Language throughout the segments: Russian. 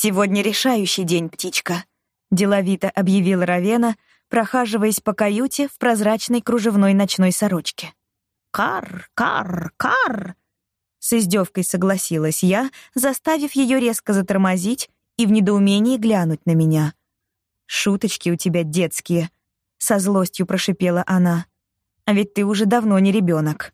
«Сегодня решающий день, птичка», — деловито объявила Равена, прохаживаясь по каюте в прозрачной кружевной ночной сорочке. «Кар, кар, кар!» С издевкой согласилась я, заставив ее резко затормозить и в недоумении глянуть на меня. «Шуточки у тебя детские», — со злостью прошипела она. «А ведь ты уже давно не ребенок.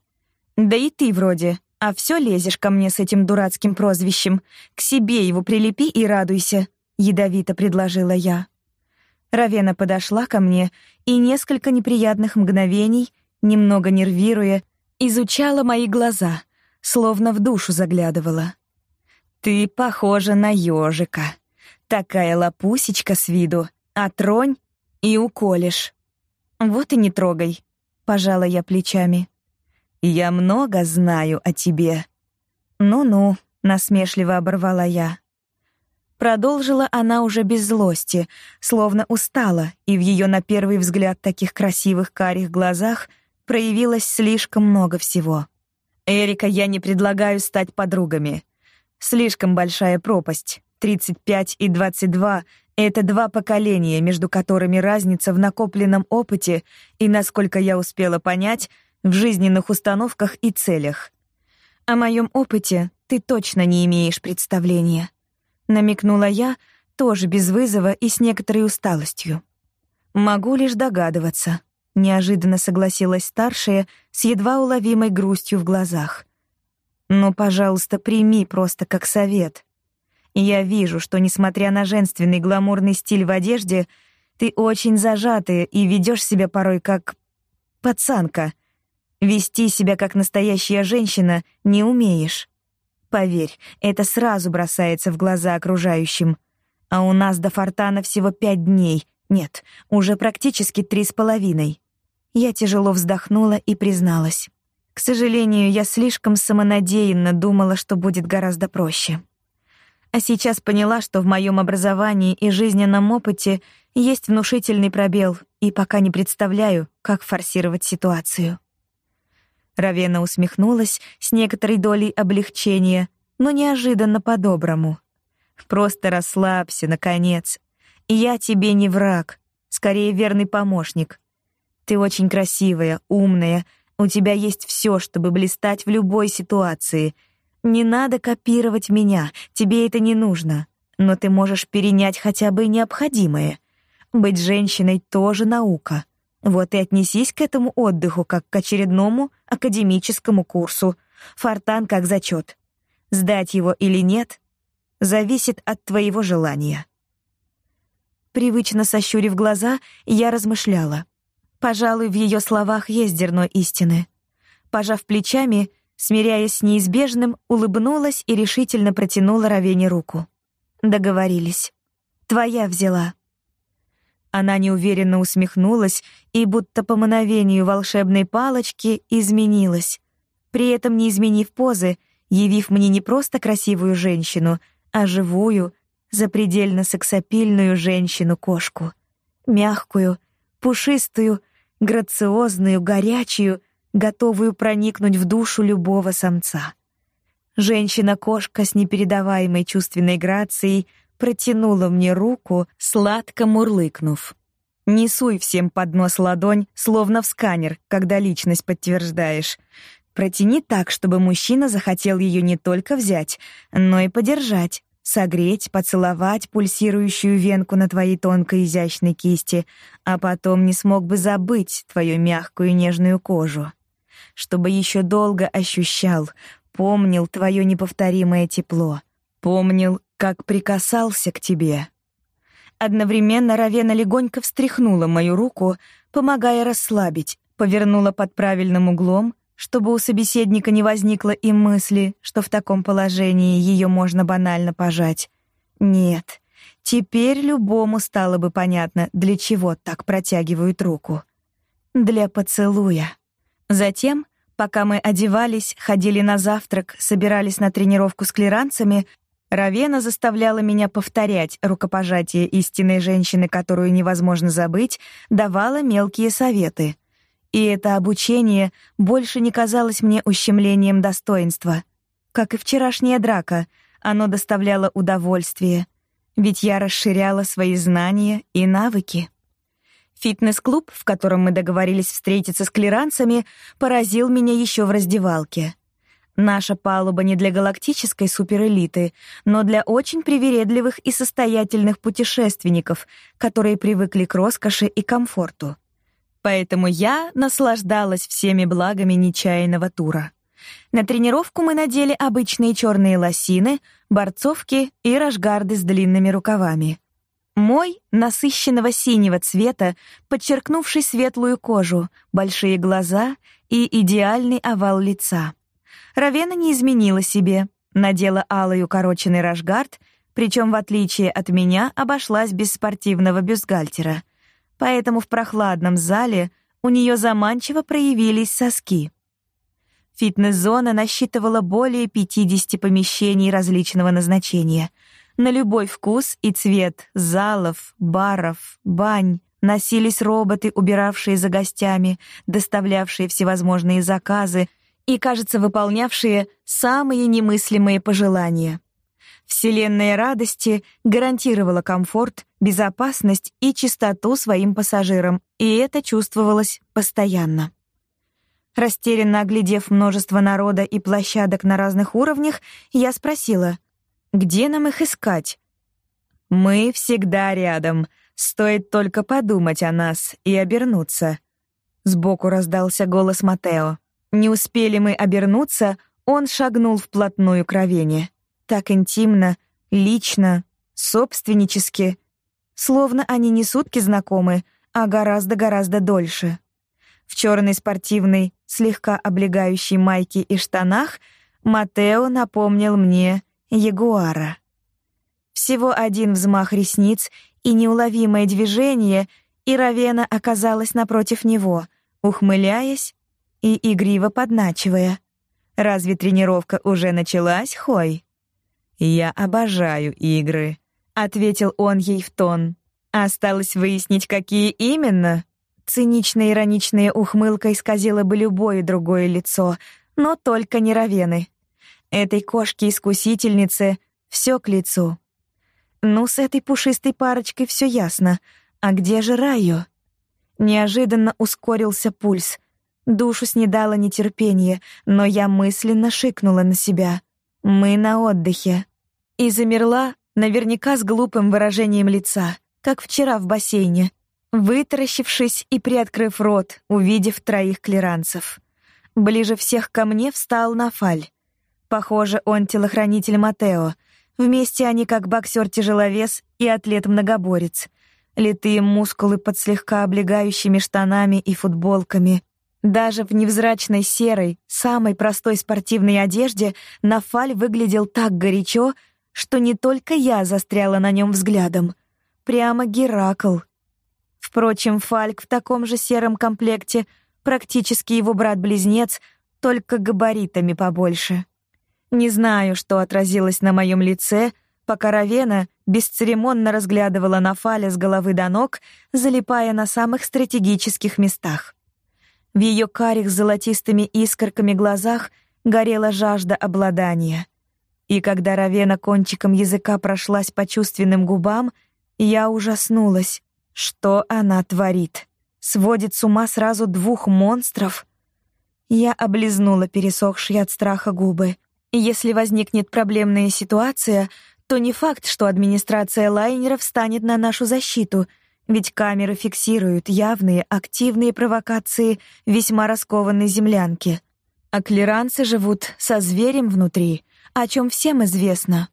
Да и ты вроде а все лезешь ко мне с этим дурацким прозвищем. К себе его прилепи и радуйся», — ядовито предложила я. Равена подошла ко мне и несколько неприятных мгновений, немного нервируя, изучала мои глаза, словно в душу заглядывала. «Ты похожа на ежика. Такая лапусечка с виду, а тронь и уколешь». «Вот и не трогай», — пожала я плечами. «Я много знаю о тебе». «Ну-ну», — насмешливо оборвала я. Продолжила она уже без злости, словно устала, и в ее на первый взгляд таких красивых карих глазах проявилось слишком много всего. «Эрика, я не предлагаю стать подругами. Слишком большая пропасть. 35 и 22 — это два поколения, между которыми разница в накопленном опыте и, насколько я успела понять, в жизненных установках и целях. О моем опыте ты точно не имеешь представления. Намекнула я, тоже без вызова и с некоторой усталостью. Могу лишь догадываться. Неожиданно согласилась старшая с едва уловимой грустью в глазах. Но, пожалуйста, прими просто как совет. Я вижу, что, несмотря на женственный гламурный стиль в одежде, ты очень зажатая и ведешь себя порой как пацанка — Вести себя как настоящая женщина не умеешь. Поверь, это сразу бросается в глаза окружающим. А у нас до фортана всего пять дней. Нет, уже практически три с половиной. Я тяжело вздохнула и призналась. К сожалению, я слишком самонадеянно думала, что будет гораздо проще. А сейчас поняла, что в моем образовании и жизненном опыте есть внушительный пробел, и пока не представляю, как форсировать ситуацию. Равена усмехнулась с некоторой долей облегчения, но неожиданно по-доброму. «Просто расслабься, наконец. Я тебе не враг, скорее верный помощник. Ты очень красивая, умная, у тебя есть все, чтобы блистать в любой ситуации. Не надо копировать меня, тебе это не нужно, но ты можешь перенять хотя бы необходимое. Быть женщиной тоже наука». Вот и отнесись к этому отдыху как к очередному академическому курсу. Фортан как зачет. Сдать его или нет зависит от твоего желания. Привычно сощурив глаза, я размышляла. Пожалуй, в ее словах есть зерно истины. Пожав плечами, смиряясь с неизбежным, улыбнулась и решительно протянула Равене руку. Договорились. Твоя взяла. Она неуверенно усмехнулась и, будто по мановению волшебной палочки, изменилась. При этом не изменив позы, явив мне не просто красивую женщину, а живую, запредельно сексапильную женщину-кошку. Мягкую, пушистую, грациозную, горячую, готовую проникнуть в душу любого самца. Женщина-кошка с непередаваемой чувственной грацией — протянула мне руку, сладко мурлыкнув. Не суй всем под нос ладонь, словно в сканер, когда личность подтверждаешь. Протяни так, чтобы мужчина захотел ее не только взять, но и подержать, согреть, поцеловать пульсирующую венку на твоей тонкой изящной кисти, а потом не смог бы забыть твою мягкую нежную кожу. Чтобы еще долго ощущал, помнил твое неповторимое тепло, помнил как прикасался к тебе». Одновременно Равена легонько встряхнула мою руку, помогая расслабить, повернула под правильным углом, чтобы у собеседника не возникло и мысли, что в таком положении ее можно банально пожать. Нет, теперь любому стало бы понятно, для чего так протягивают руку. Для поцелуя. Затем, пока мы одевались, ходили на завтрак, собирались на тренировку с клиранцами, Равена заставляла меня повторять рукопожатие истинной женщины, которую невозможно забыть, давала мелкие советы. И это обучение больше не казалось мне ущемлением достоинства. Как и вчерашняя драка, оно доставляло удовольствие, ведь я расширяла свои знания и навыки. Фитнес-клуб, в котором мы договорились встретиться с клиранцами, поразил меня еще в раздевалке. Наша палуба не для галактической суперэлиты, но для очень привередливых и состоятельных путешественников, которые привыкли к роскоши и комфорту. Поэтому я наслаждалась всеми благами нечаянного тура. На тренировку мы надели обычные черные лосины, борцовки и рашгарды с длинными рукавами. Мой насыщенного синего цвета, подчеркнувший светлую кожу, большие глаза и идеальный овал лица. Равена не изменила себе, надела алый укороченный рашгард, причем, в отличие от меня, обошлась без спортивного бюстгальтера. Поэтому в прохладном зале у нее заманчиво проявились соски. Фитнес-зона насчитывала более 50 помещений различного назначения — на любой вкус и цвет залов, баров, бань носились роботы, убиравшие за гостями, доставлявшие всевозможные заказы и, кажется, выполнявшие самые немыслимые пожелания. Вселенная радости гарантировала комфорт, безопасность и чистоту своим пассажирам, и это чувствовалось постоянно. Растерянно оглядев множество народа и площадок на разных уровнях, я спросила, где нам их искать? Мы всегда рядом. Стоит только подумать о нас и обернуться. Сбоку раздался голос Матео. Не успели мы обернуться, он шагнул вплотную к Равене. Так интимно, лично, собственнически. Словно они не сутки знакомы, а гораздо-гораздо дольше. В черной спортивной, слегка облегающей майке и штанах Матео напомнил мне ягуара. Всего один взмах ресниц и неуловимое движение, и Равена оказалась напротив него, ухмыляясь и игриво подначивая. «Разве тренировка уже началась, Хой?» «Я обожаю игры», — ответил он ей в тон. «Осталось выяснить, какие именно?» Циничная ироничная ухмылка исказила бы любое другое лицо, но только не Равены. Этой кошке-искусительнице все к лицу. Ну, с этой пушистой парочкой все ясно. А где же Райо? Неожиданно ускорился пульс. Душу снедало нетерпение, но я мысленно шикнула на себя. Мы на отдыхе. И замерла, наверняка с глупым выражением лица, как вчера в бассейне, вытаращившись и приоткрыв рот, увидев троих клиранцев. Ближе всех ко мне встал Нафаль. Похоже, он телохранитель Матео. Вместе они как боксер-тяжеловес и атлет-многоборец. Литые мускулы под слегка облегающими штанами и футболками. Даже в невзрачной серой, самой простой спортивной одежде Нафаль выглядел так горячо, что не только я застряла на нем взглядом. Прямо Геракл. Впрочем, Фальк в таком же сером комплекте, практически его брат-близнец, только габаритами побольше. Не знаю, что отразилось на моем лице, пока Равена бесцеремонно разглядывала Нафаля с головы до ног, залипая на самых стратегических местах. В ее карих золотистыми искорками глазах горела жажда обладания. И когда Равена кончиком языка прошлась по чувственным губам, я ужаснулась. Что она творит? Сводит с ума сразу двух монстров? Я облизнула пересохшие от страха губы. Если возникнет проблемная ситуация, то не факт, что администрация лайнера встанет на нашу защиту, ведь камеры фиксируют явные, активные провокации весьма раскованной землянки. А клиранцы живут со зверем внутри, о чем всем известно.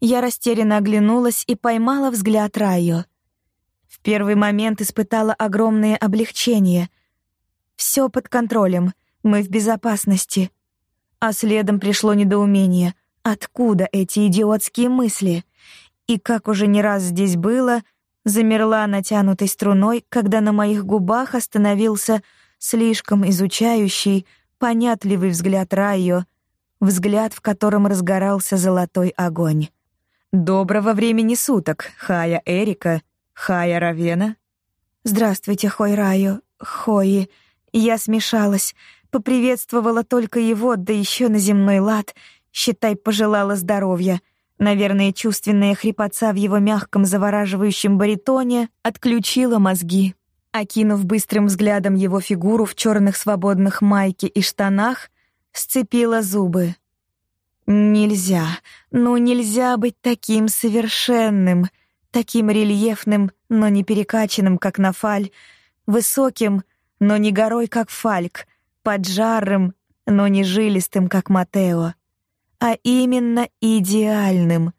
Я растерянно оглянулась и поймала взгляд Райо. В первый момент испытала огромное облегчение. Все под контролем, мы в безопасности. А следом пришло недоумение. Откуда эти идиотские мысли? И как уже не раз здесь было, замерла натянутой струной, когда на моих губах остановился слишком изучающий, понятливый взгляд Райо, взгляд, в котором разгорался золотой огонь. Доброго времени суток, Хая Эрика, Хая Равена. Здравствуйте, Хой Раю, Хои. Я смешалась, поприветствовала только его, да еще на земной лад, считай, пожелала здоровья. Наверное, чувственная хрипотца в его мягком завораживающем баритоне отключила мозги. Окинув быстрым взглядом его фигуру в черных свободных майке и штанах, сцепила зубы. Нельзя, ну нельзя быть таким совершенным, таким рельефным, но не перекачанным, как Нафаль, высоким, но не горой, как Фальк, поджарым, но не жилистым, как Матео, а именно идеальным.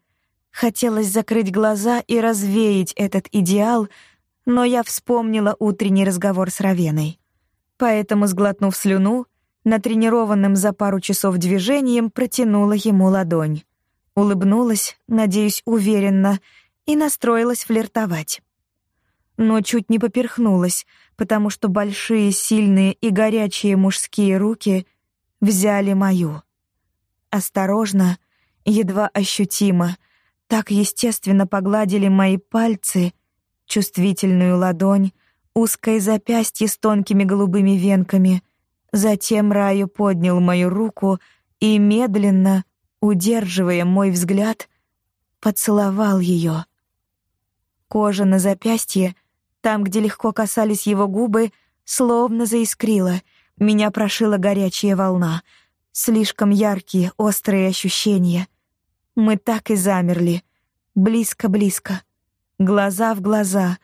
Хотелось закрыть глаза и развеять этот идеал, но я вспомнила утренний разговор с Равеной. Поэтому, сглотнув слюну, натренированным за пару часов движением протянула ему ладонь. Улыбнулась, надеюсь, уверенно, и настроилась флиртовать. Но чуть не поперхнулась, потому что большие, сильные и горячие мужские руки взяли мою. Осторожно, едва ощутимо, так естественно погладили мои пальцы, чувствительную ладонь, узкое запястье с тонкими голубыми венками. Затем Раю поднял мою руку и медленно, удерживая мой взгляд, поцеловал ее. Кожа на запястье, там, где легко касались его губы, словно заискрила. Меня прошила горячая волна. Слишком яркие, острые ощущения. Мы так и замерли. Близко-близко. Глаза в глаза.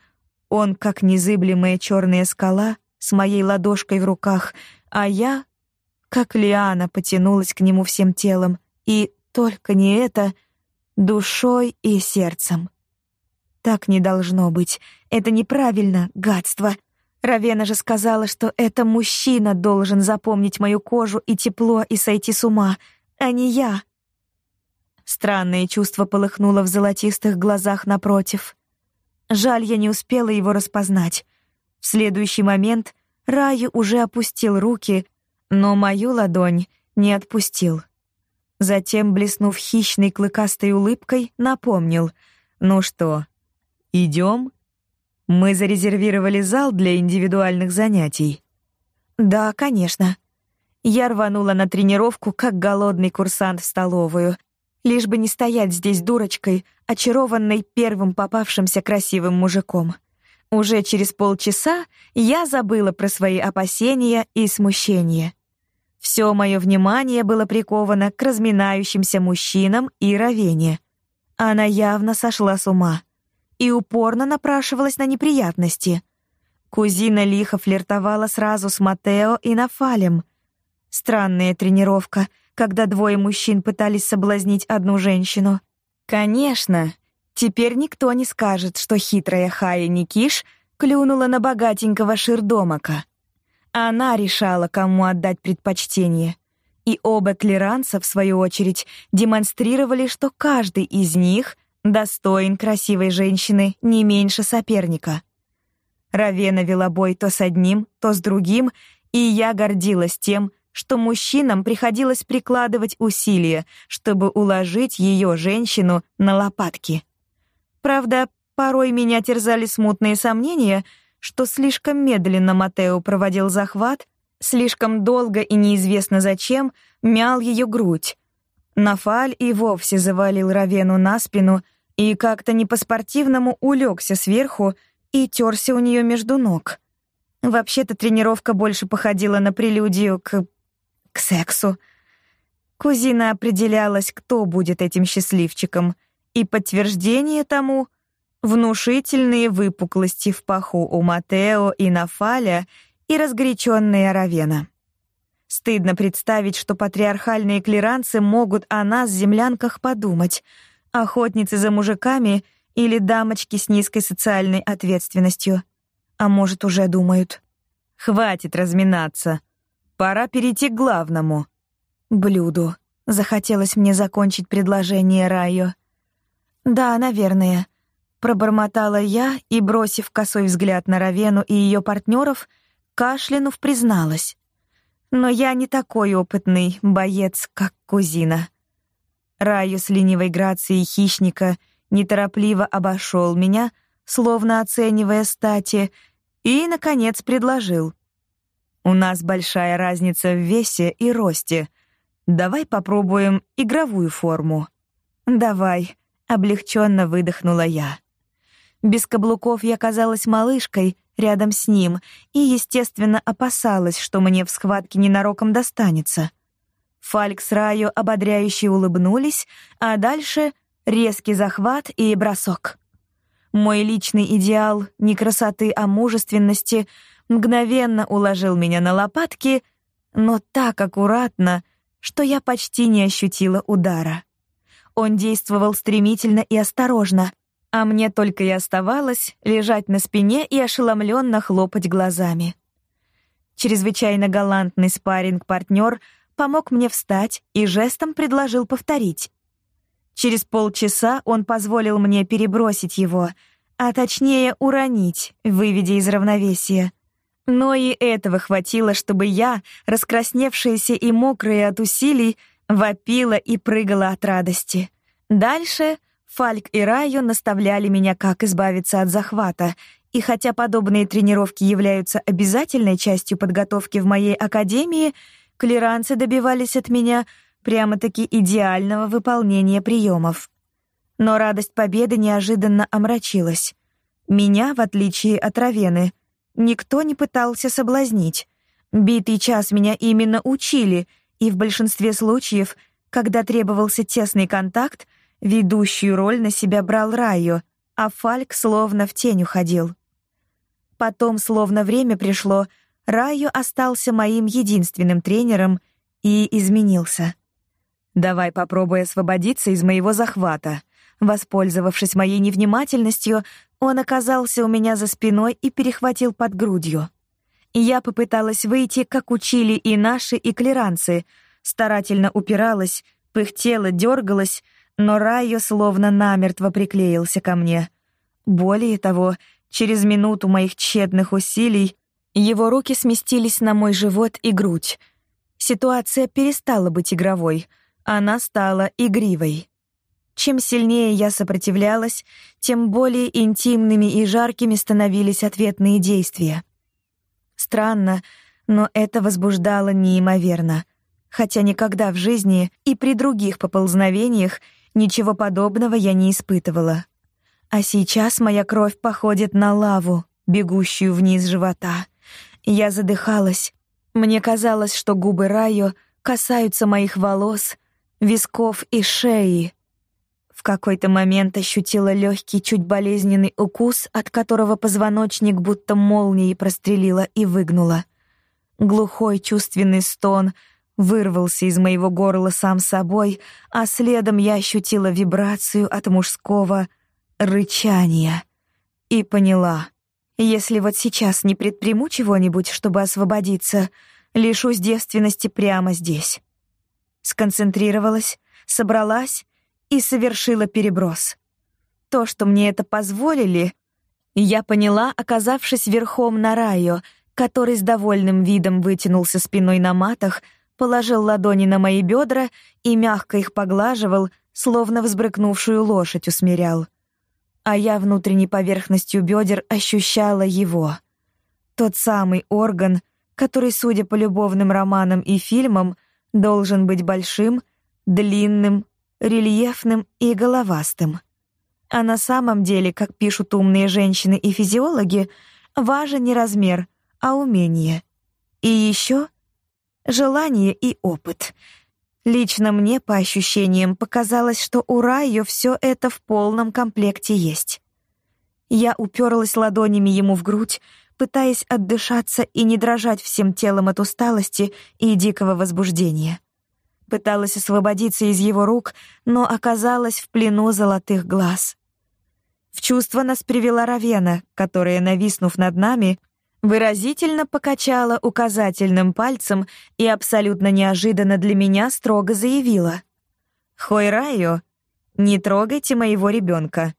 Он, как незыблемая черная скала, с моей ладошкой в руках, а я, как лиана, потянулась к нему всем телом. И только не это, душой и сердцем. Так не должно быть. Это неправильно, гадство. Равена же сказала, что это мужчина должен запомнить мою кожу и тепло и сойти с ума, а не я. Странное чувство полыхнуло в золотистых глазах напротив. Жаль, я не успела его распознать. В следующий момент Раю уже опустил руки, но мою ладонь не отпустил. Затем, блеснув хищной клыкастой улыбкой, напомнил: "Ну что, Идем? Мы зарезервировали зал для индивидуальных занятий. Да, конечно. Я рванула на тренировку, как голодный курсант в столовую, лишь бы не стоять здесь дурочкой, очарованной первым попавшимся красивым мужиком. Уже через полчаса я забыла про свои опасения и смущение. Все мое внимание было приковано к разминающимся мужчинам и Равене. Она явно сошла с ума и упорно напрашивалась на неприятности. Кузина лихо флиртовала сразу с Матео и Нафалем. Странная тренировка, когда двое мужчин пытались соблазнить одну женщину. Конечно, теперь никто не скажет, что хитрая Хая Никиш клюнула на богатенького Ширдомака. Она решала, кому отдать предпочтение. И оба клиранца, в свою очередь, демонстрировали, что каждый из них достоин красивой женщины не меньше соперника. Равена вела бой то с одним, то с другим, и я гордилась тем, что мужчинам приходилось прикладывать усилия, чтобы уложить ее женщину на лопатки. Правда, порой меня терзали смутные сомнения, что слишком медленно Матео проводил захват, слишком долго и неизвестно зачем мял ее грудь. Нафаль и вовсе завалил Равену на спину и как-то не по-спортивному улегся сверху и терся у нее между ног. Вообще-то тренировка больше походила на прелюдию к... к сексу. Кузина определялась, кто будет этим счастливчиком, и подтверждение тому — внушительные выпуклости в паху у Матео и Нафаля и разгоряченная Равена. Стыдно представить, что патриархальные клиранцы могут о нас, землянках, подумать — охотницы за мужиками или дамочки с низкой социальной ответственностью. А может, уже думают. Хватит разминаться. Пора перейти к главному. Блюду. Захотелось мне закончить предложение Райо. Да, наверное. Пробормотала я и, бросив косой взгляд на Равену и ее партнеров, кашлянув призналась. Но я не такой опытный боец, как кузина. Раю с ленивой грацией хищника неторопливо обошел меня, словно оценивая стати, и, наконец, предложил. «У нас большая разница в весе и росте. Давай попробуем игровую форму». «Давай», — облегченно выдохнула я. Без каблуков я казалась малышкой рядом с ним и, естественно, опасалась, что мне в схватке ненароком достанется. Фальк с Раю ободряюще улыбнулись, а дальше — резкий захват и бросок. Мой личный идеал не красоты, а мужественности мгновенно уложил меня на лопатки, но так аккуратно, что я почти не ощутила удара. Он действовал стремительно и осторожно — а мне только и оставалось лежать на спине и ошеломленно хлопать глазами. Чрезвычайно галантный спарринг-партнер помог мне встать и жестом предложил повторить. Через полчаса он позволил мне перебросить его, а точнее уронить, выведя из равновесия. Но и этого хватило, чтобы я, раскрасневшаяся и мокрая от усилий, вопила и прыгала от радости. Дальше Фальк и Райо наставляли меня, как избавиться от захвата, и хотя подобные тренировки являются обязательной частью подготовки в моей академии, клиранцы добивались от меня прямо-таки идеального выполнения приемов. Но радость победы неожиданно омрачилась. Меня, в отличие от Равены, никто не пытался соблазнить. Битый час меня именно учили, и в большинстве случаев, когда требовался тесный контакт, Ведущую роль на себя брал Райо, а Фальк словно в тень уходил. Потом, словно время пришло, Райо остался моим единственным тренером и изменился. «Давай попробуй освободиться из моего захвата». Воспользовавшись моей невнимательностью, он оказался у меня за спиной и перехватил под грудью. Я попыталась выйти, как учили и наши, и клиранцы, старательно упиралась, пыхтела, дергалась, но Райо словно намертво приклеился ко мне. Более того, через минуту моих тщетных усилий его руки сместились на мой живот и грудь. Ситуация перестала быть игровой, она стала игривой. Чем сильнее я сопротивлялась, тем более интимными и жаркими становились ответные действия. Странно, но это возбуждало неимоверно. Хотя никогда в жизни и при других поползновениях Ничего подобного я не испытывала. А сейчас моя кровь походит на лаву, бегущую вниз живота. Я задыхалась. Мне казалось, что губы Райо касаются моих волос, висков и шеи. В какой-то момент ощутила легкий, чуть болезненный укус, от которого позвоночник будто молнией прострелила и выгнула. Глухой чувственный стон — вырвался из моего горла сам собой, а следом я ощутила вибрацию от мужского рычания и поняла, если вот сейчас не предприму чего-нибудь, чтобы освободиться, лишусь девственности прямо здесь. Сконцентрировалась, собралась и совершила переброс. То, что мне это позволили, я поняла, оказавшись верхом на Райо, который с довольным видом вытянулся спиной на матах, положил ладони на мои бедра и мягко их поглаживал, словно взбрыкнувшую лошадь усмирял. А я внутренней поверхностью бедер ощущала его. Тот самый орган, который, судя по любовным романам и фильмам, должен быть большим, длинным, рельефным и головастым. А на самом деле, как пишут умные женщины и физиологи, важен не размер, а умение. И еще желание и опыт. Лично мне, по ощущениям, показалось, что у Райо все это в полном комплекте есть. Я уперлась ладонями ему в грудь, пытаясь отдышаться и не дрожать всем телом от усталости и дикого возбуждения. Пыталась освободиться из его рук, но оказалась в плену золотых глаз. В чувство нас привела Равена, которая, нависнув над нами, выразительно покачала указательным пальцем и абсолютно неожиданно для меня строго заявила. «Хойрайо, не трогайте моего ребенка.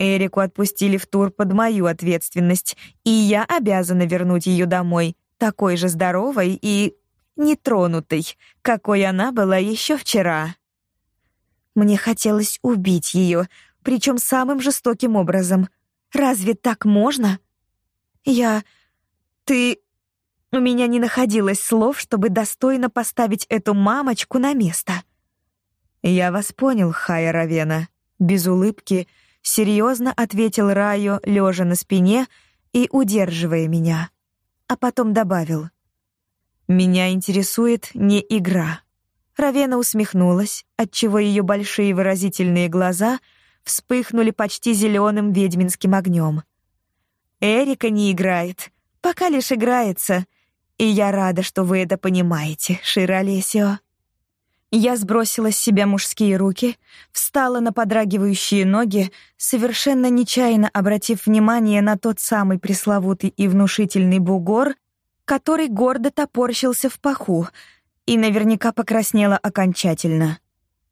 Эрику отпустили в тур под мою ответственность, и я обязана вернуть ее домой, такой же здоровой и нетронутой, какой она была еще вчера». Мне хотелось убить ее, причем самым жестоким образом. Разве так можно? Я... Ты... У меня не находилось слов, чтобы достойно поставить эту мамочку на место. «Я вас понял, Хая Равена», — без улыбки, серьезно ответил Райо, лежа на спине и удерживая меня. А потом добавил. «Меня интересует не игра». Равена усмехнулась, отчего ее большие выразительные глаза вспыхнули почти зеленым ведьминским огнем. «Эрика не играет, пока лишь играется, и я рада, что вы это понимаете, Широлесио». Я сбросила с себя мужские руки, встала на подрагивающие ноги, совершенно нечаянно обратив внимание на тот самый пресловутый и внушительный бугор, который гордо топорщился в паху — и наверняка покраснела окончательно.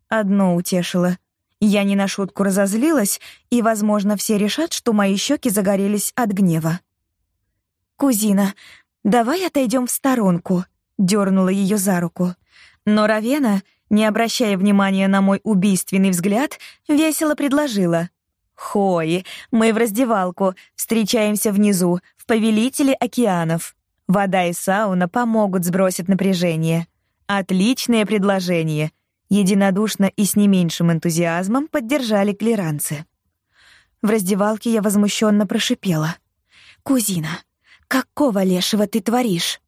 Одно утешило. Я не на шутку разозлилась, и, возможно, все решат, что мои щеки загорелись от гнева. «Кузина, давай отойдем в сторонку», — дернула ее за руку. Но Равена, не обращая внимания на мой убийственный взгляд, весело предложила. «Хои, мы в раздевалку, встречаемся внизу, в Повелителе океанов. Вода и сауна помогут сбросить напряжение». Отличное предложение. Единодушно и с не меньшим энтузиазмом поддержали клиранцы. В раздевалке я возмущенно прошипела: "Кузина, какого лешего ты творишь?"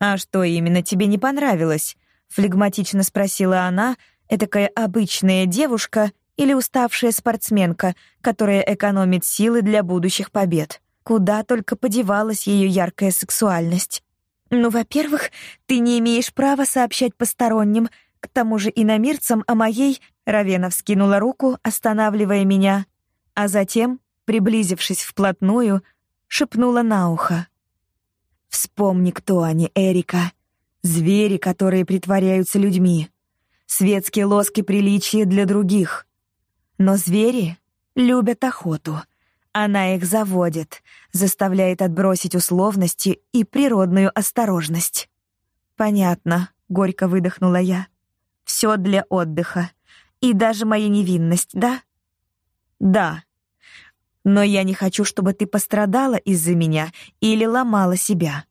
"А что именно тебе не понравилось?" флегматично спросила она, этакая обычная девушка или уставшая спортсменка, которая экономит силы для будущих побед. Куда только подевалась ее яркая сексуальность. Ну, во-первых, ты не имеешь права сообщать посторонним, к тому же иномирцам о моей... Равена вскинула руку, останавливая меня, а затем, приблизившись вплотную, шепнула на ухо. Вспомни, кто они, Эрика. Звери, которые притворяются людьми. Светские лоски приличия для других. Но звери любят охоту — она их заводит, заставляет отбросить условности и природную осторожность. Понятно, горько выдохнула я. Все для отдыха. И даже моя невинность, да? Да. Но я не хочу, чтобы ты пострадала из-за меня или ломала себя.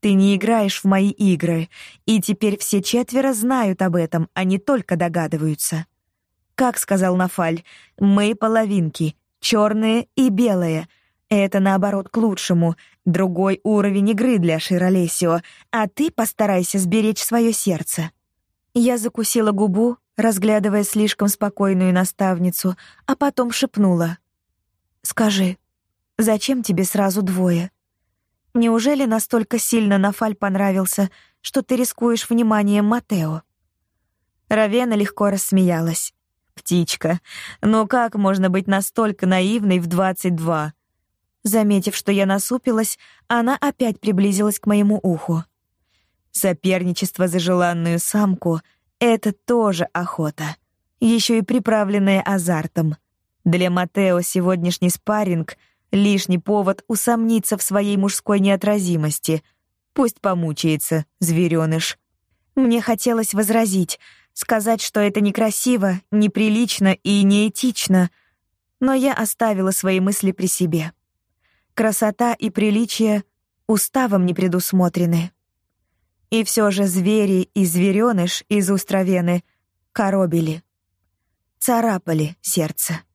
Ты не играешь в мои игры, и теперь все четверо знают об этом, а не только догадываются. Как сказал Нафаль, мы половинки, черные и белые. Это, наоборот, к лучшему. Другой уровень игры для Широлесио, а ты постарайся сберечь свое сердце. Я закусила губу, разглядывая слишком спокойную наставницу, а потом шепнула. «Скажи, зачем тебе сразу двое? Неужели настолько сильно Нафаль понравился, что ты рискуешь вниманием Матео?» Равена легко рассмеялась. «Птичка, ну как можно быть настолько наивной в двадцать два?» Заметив, что я насупилась, она опять приблизилась к моему уху. Соперничество за желанную самку — это тоже охота, еще и приправленная азартом. Для Матео сегодняшний спарринг — лишний повод усомниться в своей мужской неотразимости. Пусть помучается, зверёныш. Мне хотелось возразить — сказать, что это некрасиво, неприлично и неэтично, но я оставила свои мысли при себе. Красота и приличие уставом не предусмотрены. И все же звери и зверёныш из устровены коробили, царапали сердце.